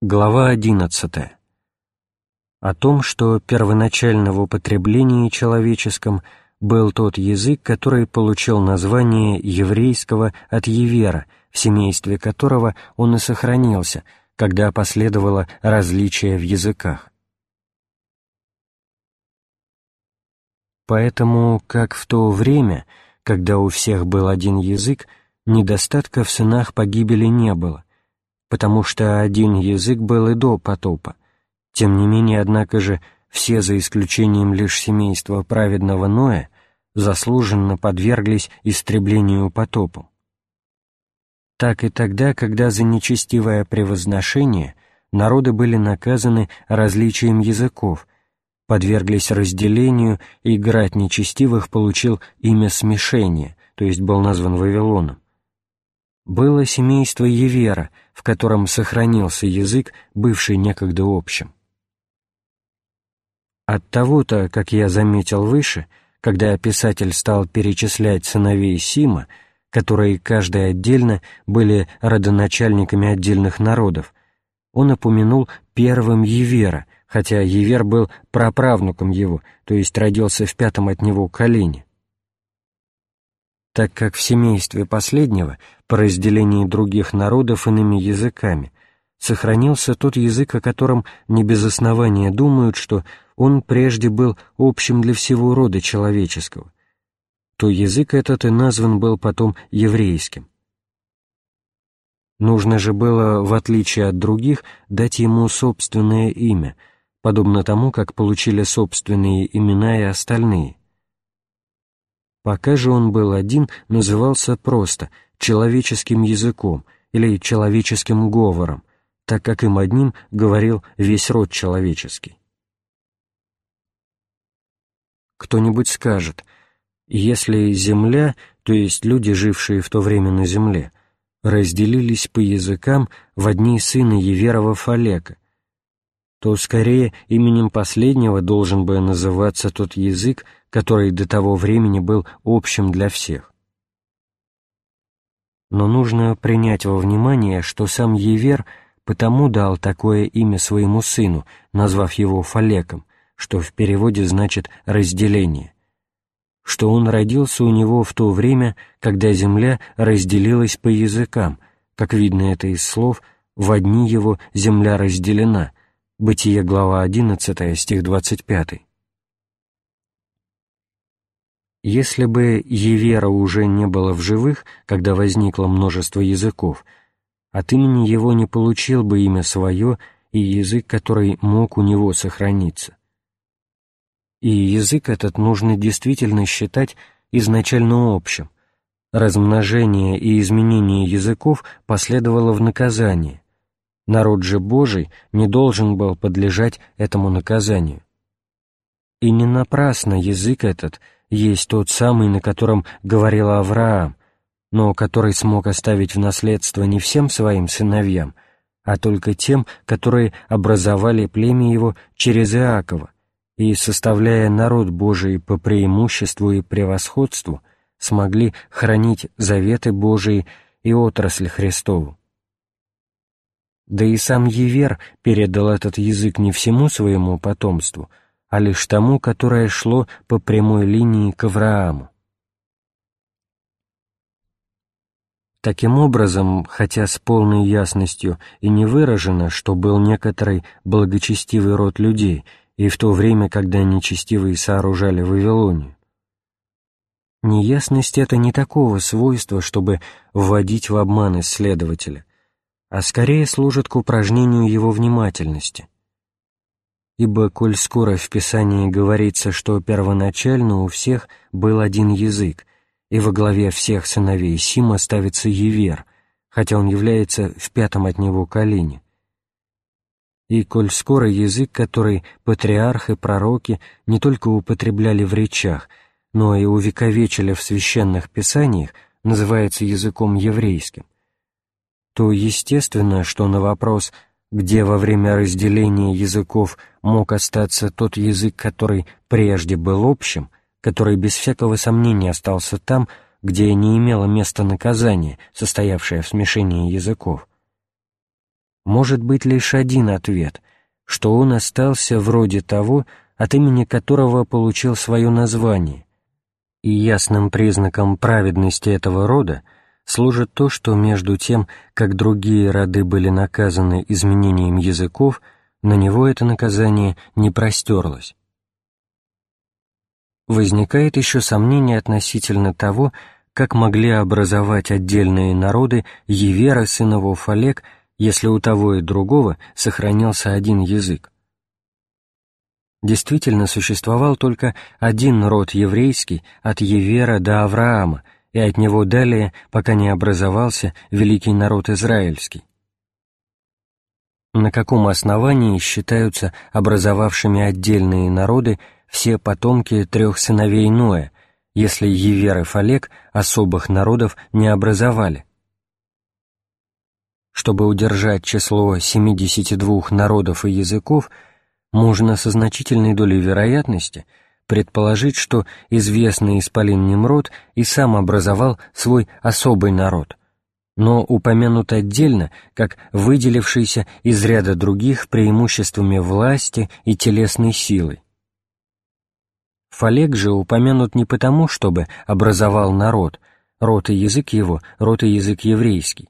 Глава 11. О том, что первоначально в употреблении человеческом был тот язык, который получил название еврейского от Евера, в семействе которого он и сохранился, когда последовало различие в языках. Поэтому, как в то время, когда у всех был один язык, недостатка в сынах погибели не было, потому что один язык был и до потопа. Тем не менее, однако же, все, за исключением лишь семейства праведного Ноя, заслуженно подверглись истреблению потопом. Так и тогда, когда за нечестивое превозношение народы были наказаны различием языков, подверглись разделению, и град нечестивых получил имя смешения, то есть был назван Вавилоном было семейство Евера, в котором сохранился язык, бывший некогда общим. От того-то, как я заметил выше, когда писатель стал перечислять сыновей Сима, которые каждый отдельно были родоначальниками отдельных народов, он упомянул первым Евера, хотя Евер был праправнуком его, то есть родился в пятом от него колене так как в семействе последнего, по разделении других народов иными языками, сохранился тот язык, о котором не без основания думают, что он прежде был общим для всего рода человеческого, то язык этот и назван был потом еврейским. Нужно же было, в отличие от других, дать ему собственное имя, подобно тому, как получили собственные имена и остальные. Пока же он был один, назывался просто человеческим языком или человеческим говором, так как им одним говорил весь род человеческий. Кто-нибудь скажет, если земля, то есть люди, жившие в то время на земле, разделились по языкам в одни сына Еверова Фалека, то скорее именем последнего должен бы называться тот язык, который до того времени был общим для всех. Но нужно принять во внимание, что сам Евер потому дал такое имя своему сыну, назвав его Фалеком, что в переводе значит «разделение», что он родился у него в то время, когда земля разделилась по языкам, как видно это из слов «в одни его земля разделена», Бытие, глава 11, стих 25. Если бы Евера уже не было в живых, когда возникло множество языков, от имени его не получил бы имя свое и язык, который мог у него сохраниться. И язык этот нужно действительно считать изначально общим. Размножение и изменение языков последовало в наказание, народ же Божий не должен был подлежать этому наказанию. И не напрасно язык этот есть тот самый, на котором говорил Авраам, но который смог оставить в наследство не всем своим сыновьям, а только тем, которые образовали племя его через Иакова, и, составляя народ Божий по преимуществу и превосходству, смогли хранить заветы Божии и отрасль Христову. Да и сам Евер передал этот язык не всему своему потомству, а лишь тому, которое шло по прямой линии к Аврааму. Таким образом, хотя с полной ясностью и не выражено, что был некоторый благочестивый род людей и в то время, когда нечестивые сооружали Вавилонию, неясность это не такого свойства, чтобы вводить в обман исследователя, а скорее служит к упражнению его внимательности. Ибо, коль скоро в Писании говорится, что первоначально у всех был один язык, и во главе всех сыновей Сима ставится Евер, хотя он является в пятом от него колене, и коль скоро язык, который патриархи, пророки не только употребляли в речах, но и увековечили в священных писаниях, называется языком еврейским, то естественно, что на вопрос, где во время разделения языков мог остаться тот язык, который прежде был общим, который без всякого сомнения остался там, где не имело места наказание, состоявшее в смешении языков, может быть лишь один ответ, что он остался вроде того, от имени которого получил свое название, и ясным признаком праведности этого рода служит то, что между тем, как другие роды были наказаны изменением языков, на него это наказание не простерлось. Возникает еще сомнение относительно того, как могли образовать отдельные народы Евера, сыновов Олег, если у того и другого сохранился один язык. Действительно существовал только один род еврейский от Евера до Авраама, и от него далее, пока не образовался великий народ израильский. На каком основании считаются образовавшими отдельные народы все потомки трех сыновей Ноя, если Евер и Фалек особых народов не образовали? Чтобы удержать число 72 народов и языков – можно со значительной долей вероятности предположить, что известный исполин Немрод и сам образовал свой особый народ, но упомянут отдельно, как выделившийся из ряда других преимуществами власти и телесной силы. Фалек же упомянут не потому, чтобы образовал народ, род и язык его, род и язык еврейский,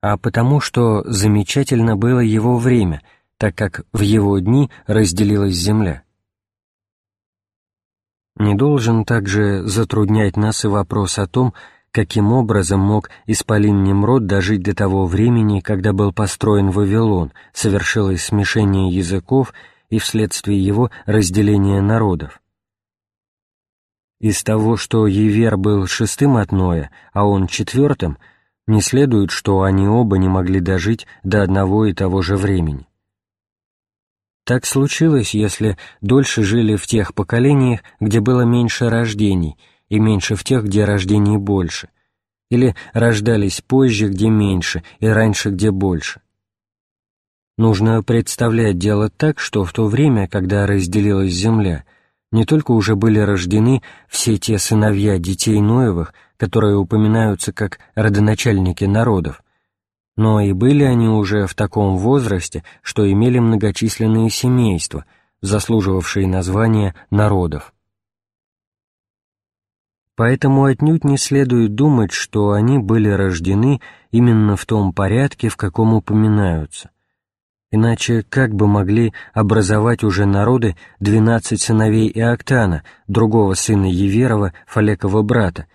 а потому, что замечательно было его время — так как в его дни разделилась земля. Не должен также затруднять нас и вопрос о том, каким образом мог Исполин Немрод дожить до того времени, когда был построен Вавилон, совершилось смешение языков и вследствие его разделение народов. Из того, что Евер был шестым от Ноя, а он четвертым, не следует, что они оба не могли дожить до одного и того же времени. Так случилось, если дольше жили в тех поколениях, где было меньше рождений, и меньше в тех, где рождений больше, или рождались позже, где меньше, и раньше, где больше. Нужно представлять дело так, что в то время, когда разделилась земля, не только уже были рождены все те сыновья детей Ноевых, которые упоминаются как родоначальники народов, но и были они уже в таком возрасте, что имели многочисленные семейства, заслуживавшие названия народов. Поэтому отнюдь не следует думать, что они были рождены именно в том порядке, в каком упоминаются. Иначе как бы могли образовать уже народы двенадцать сыновей Иоктана, другого сына Еверова, Фалекова брата,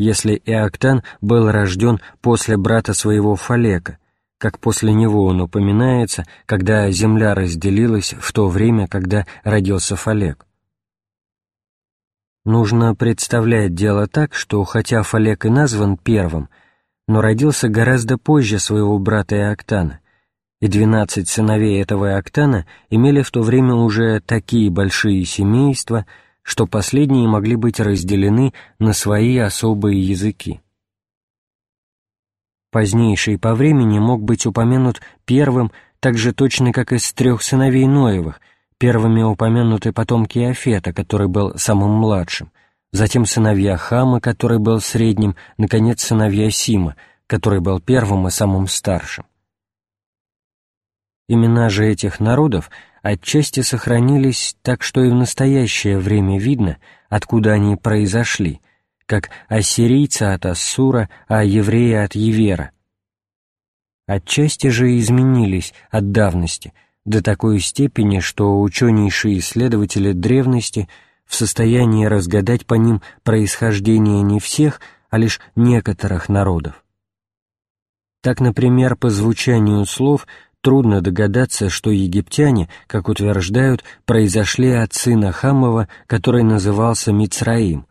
если Иоктан был рожден после брата своего Фалека, как после него он упоминается, когда земля разделилась в то время, когда родился Фалек. Нужно представлять дело так, что хотя Фалек и назван первым, но родился гораздо позже своего брата Иоктана, и двенадцать сыновей этого Иоктана имели в то время уже такие большие семейства, что последние могли быть разделены на свои особые языки. Позднейший по времени мог быть упомянут первым так же точно, как из трех сыновей Ноевых, первыми упомянуты потомки Афета, который был самым младшим, затем сыновья Хама, который был средним, наконец, сыновья Сима, который был первым и самым старшим. Имена же этих народов отчасти сохранились так, что и в настоящее время видно, откуда они произошли, как ассирийцы от Ассура, а евреи от Евера. Отчасти же изменились от давности до такой степени, что ученейшие исследователи древности в состоянии разгадать по ним происхождение не всех, а лишь некоторых народов. Так, например, по звучанию слов – трудно догадаться, что египтяне, как утверждают, произошли от сына Хамова, который назывался Мицраим,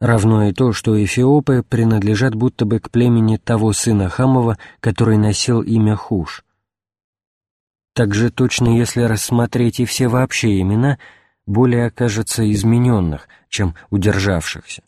равно и то, что эфиопы принадлежат будто бы к племени того сына Хамова, который носил имя Хуш. Также точно, если рассмотреть и все вообще имена, более окажется измененных, чем удержавшихся.